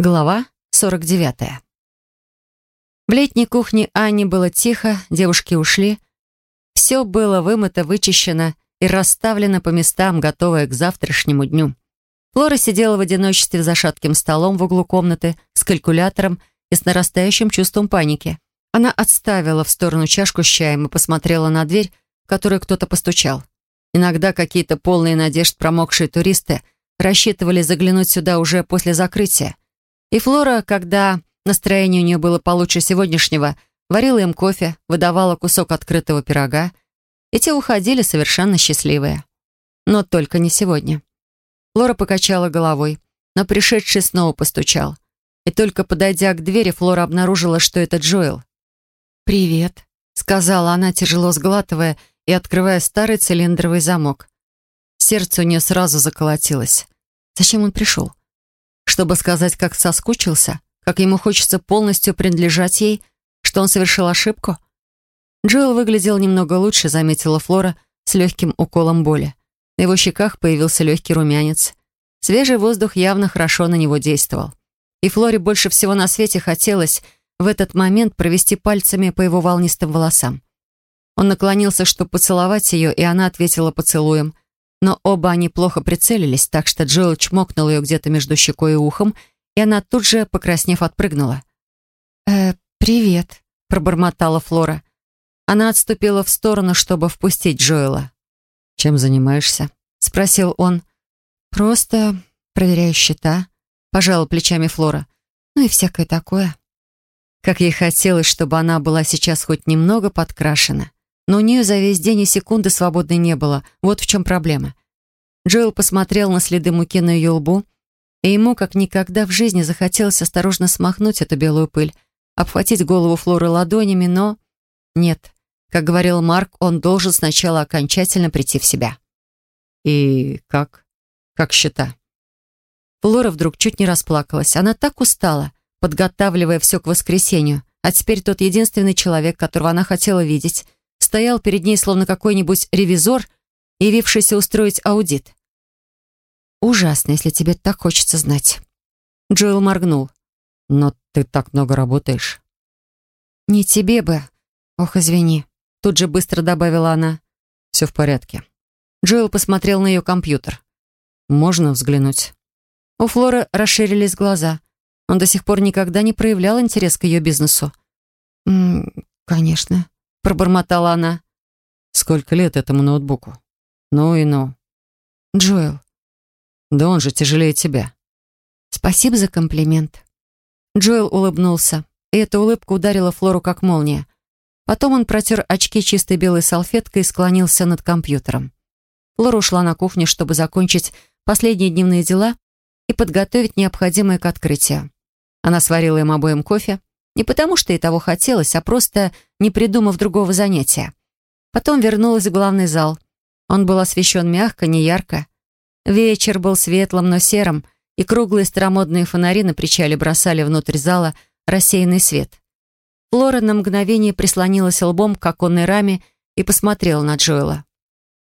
Глава 49. В летней кухне Ани было тихо, девушки ушли. Все было вымыто, вычищено и расставлено по местам, готовое к завтрашнему дню. Флора сидела в одиночестве за шатким столом в углу комнаты с калькулятором и с нарастающим чувством паники. Она отставила в сторону чашку с чаем и посмотрела на дверь, в которую кто-то постучал. Иногда какие-то полные надежд промокшие туристы рассчитывали заглянуть сюда уже после закрытия. И Флора, когда настроение у нее было получше сегодняшнего, варила им кофе, выдавала кусок открытого пирога, и те уходили совершенно счастливые. Но только не сегодня. Флора покачала головой, но пришедший снова постучал. И только подойдя к двери, Флора обнаружила, что это Джоэл. «Привет», — сказала она, тяжело сглатывая и открывая старый цилиндровый замок. Сердце у нее сразу заколотилось. Зачем он пришел? Чтобы сказать, как соскучился, как ему хочется полностью принадлежать ей, что он совершил ошибку? Джоэл выглядел немного лучше, заметила Флора с легким уколом боли. На его щеках появился легкий румянец. Свежий воздух явно хорошо на него действовал. И Флоре больше всего на свете хотелось в этот момент провести пальцами по его волнистым волосам. Он наклонился, чтобы поцеловать ее, и она ответила поцелуем — но оба они плохо прицелились, так что Джоэл чмокнул ее где-то между щекой и ухом, и она тут же, покраснев, отпрыгнула. «Э, привет», — пробормотала Флора. Она отступила в сторону, чтобы впустить Джоэла. «Чем занимаешься?» — спросил он. «Просто проверяю счета», — пожала плечами Флора. «Ну и всякое такое». Как ей хотелось, чтобы она была сейчас хоть немного подкрашена но у нее за весь день и секунды свободной не было. Вот в чем проблема. Джоэл посмотрел на следы муки на ее лбу, и ему как никогда в жизни захотелось осторожно смахнуть эту белую пыль, обхватить голову Флоры ладонями, но... Нет. Как говорил Марк, он должен сначала окончательно прийти в себя. «И как? Как счета?» Флора вдруг чуть не расплакалась. Она так устала, подготавливая все к воскресенью, а теперь тот единственный человек, которого она хотела видеть — стоял перед ней словно какой-нибудь ревизор, явившийся устроить аудит. «Ужасно, если тебе так хочется знать». Джоэл моргнул. «Но ты так много работаешь». «Не тебе бы. Ох, извини». Тут же быстро добавила она. «Все в порядке». Джоэл посмотрел на ее компьютер. «Можно взглянуть?» У Флоры расширились глаза. Он до сих пор никогда не проявлял интерес к ее бизнесу. «М -м, «Конечно», пробормотала она. «Сколько лет этому ноутбуку?» «Ну и ну». «Джоэл». «Да он же тяжелее тебя». «Спасибо за комплимент». Джоэл улыбнулся, и эта улыбка ударила Флору как молния. Потом он протер очки чистой белой салфеткой и склонился над компьютером. Флора ушла на кухню, чтобы закончить последние дневные дела и подготовить необходимое к открытию. Она сварила им обоим кофе, не потому, что ей того хотелось, а просто не придумав другого занятия. Потом вернулась в главный зал. Он был освещен мягко, не ярко. Вечер был светлым, но серым, и круглые старомодные фонари на причале бросали внутрь зала рассеянный свет. Флора на мгновение прислонилась лбом к оконной раме и посмотрела на Джоэла.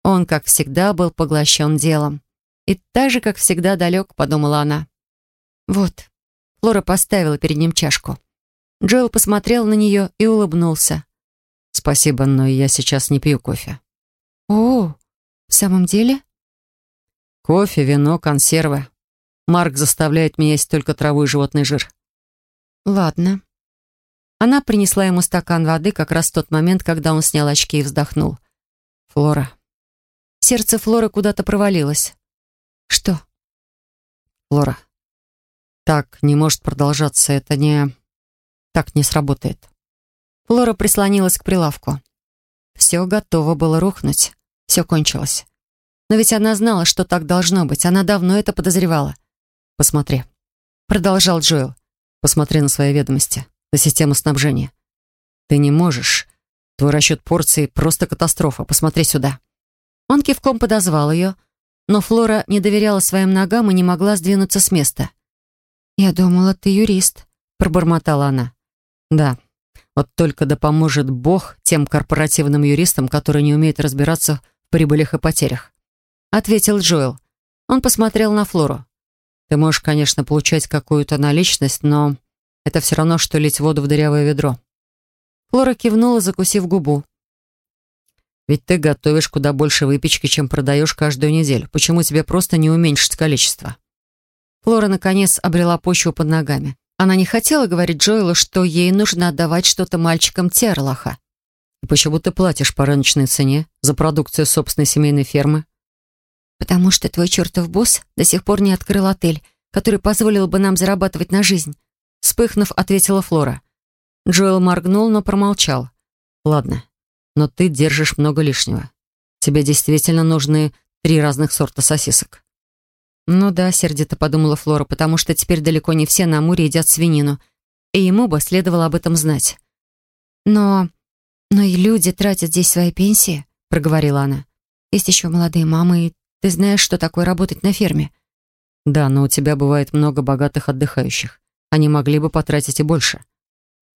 Он, как всегда, был поглощен делом. И так же, как всегда, далек, подумала она. Вот. Флора поставила перед ним чашку. Джоэл посмотрел на нее и улыбнулся. «Спасибо, но я сейчас не пью кофе». «О, в самом деле?» «Кофе, вино, консервы. Марк заставляет меня есть только траву и животный жир». «Ладно». Она принесла ему стакан воды как раз в тот момент, когда он снял очки и вздохнул. «Флора». Сердце Флоры куда-то провалилось. «Что?» «Флора, так не может продолжаться. Это не...» Так не сработает. Флора прислонилась к прилавку. Все готово было рухнуть. Все кончилось. Но ведь она знала, что так должно быть. Она давно это подозревала. «Посмотри», — продолжал Джоэл. «Посмотри на свои ведомости, на систему снабжения. Ты не можешь. Твой расчет порции — просто катастрофа. Посмотри сюда». Он кивком подозвал ее, но Флора не доверяла своим ногам и не могла сдвинуться с места. «Я думала, ты юрист», — пробормотала она. Да, вот только да поможет Бог тем корпоративным юристам, которые не умеют разбираться в прибылях и потерях. Ответил Джоэл. Он посмотрел на Флору. Ты можешь, конечно, получать какую-то наличность, но это все равно, что лить воду в дырявое ведро». Флора кивнула, закусив губу. «Ведь ты готовишь куда больше выпечки, чем продаешь каждую неделю. Почему тебе просто не уменьшить количество?» Флора, наконец, обрела почву под ногами. Она не хотела говорить Джоэлу, что ей нужно отдавать что-то мальчикам Терлаха. «И почему ты платишь по рыночной цене за продукцию собственной семейной фермы?» «Потому что твой чертов босс до сих пор не открыл отель, который позволил бы нам зарабатывать на жизнь», вспыхнув, ответила Флора. Джоэл моргнул, но промолчал. «Ладно, но ты держишь много лишнего. Тебе действительно нужны три разных сорта сосисок». «Ну да», — сердито подумала Флора, потому что теперь далеко не все на Амуре едят свинину, и ему бы следовало об этом знать. «Но... но и люди тратят здесь свои пенсии», — проговорила она. «Есть еще молодые мамы, и ты знаешь, что такое работать на ферме?» «Да, но у тебя бывает много богатых отдыхающих. Они могли бы потратить и больше».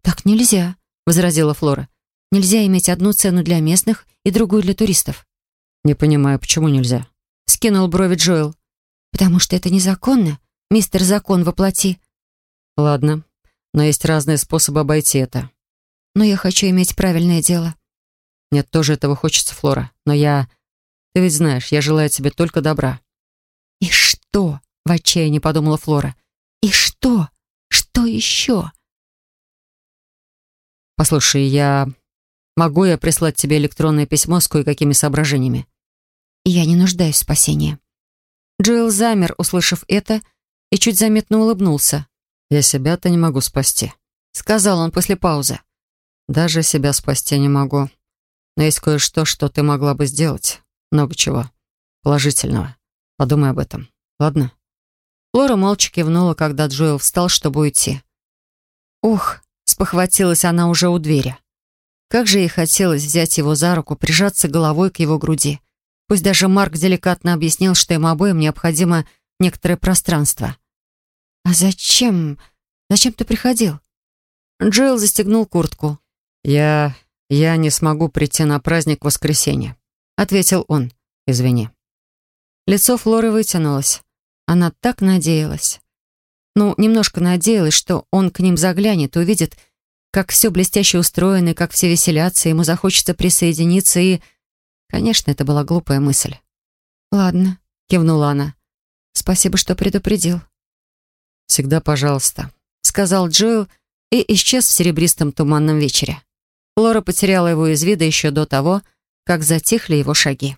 «Так нельзя», — возразила Флора. «Нельзя иметь одну цену для местных и другую для туристов». «Не понимаю, почему нельзя?» — скинул брови Джоэл. «Потому что это незаконно, мистер Закон воплоти». «Ладно, но есть разные способы обойти это». «Но я хочу иметь правильное дело». «Нет, тоже этого хочется, Флора, но я ты ведь знаешь, я желаю тебе только добра». «И что?» — в отчаянии подумала Флора. «И что? Что еще?» «Послушай, я... Могу я прислать тебе электронное письмо с кое-какими соображениями?» «Я не нуждаюсь в спасении». Джоэл замер, услышав это, и чуть заметно улыбнулся. «Я себя-то не могу спасти», — сказал он после паузы. «Даже себя спасти не могу. Но есть кое-что, что ты могла бы сделать много чего положительного. Подумай об этом, ладно?» Лора молча кивнула, когда Джоэл встал, чтобы уйти. «Ух!» — спохватилась она уже у двери. Как же ей хотелось взять его за руку, прижаться головой к его груди. Пусть даже Марк деликатно объяснил, что им обоим необходимо некоторое пространство. «А зачем? Зачем ты приходил?» Джоэл застегнул куртку. «Я... я не смогу прийти на праздник в воскресенье. — ответил он. «Извини». Лицо Флоры вытянулось. Она так надеялась. Ну, немножко надеялась, что он к ним заглянет и увидит, как все блестяще устроено, и как все веселятся, ему захочется присоединиться, и... Конечно, это была глупая мысль. «Ладно», — кивнула она. «Спасибо, что предупредил». «Всегда пожалуйста», — сказал Джоэл и исчез в серебристом туманном вечере. Флора потеряла его из вида еще до того, как затихли его шаги.